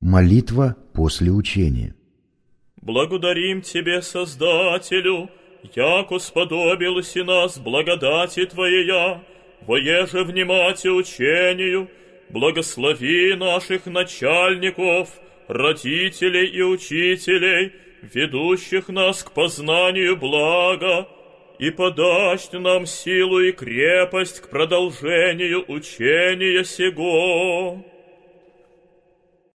Молитва после учения. Благодарим Тебе, Создателю, яко сподобилось нас благодати Твоя, воеже внимати учению, благослови наших начальников, родителей и учителей, ведущих нас к познанию блага, и подашь нам силу и крепость к продолжению учения сего.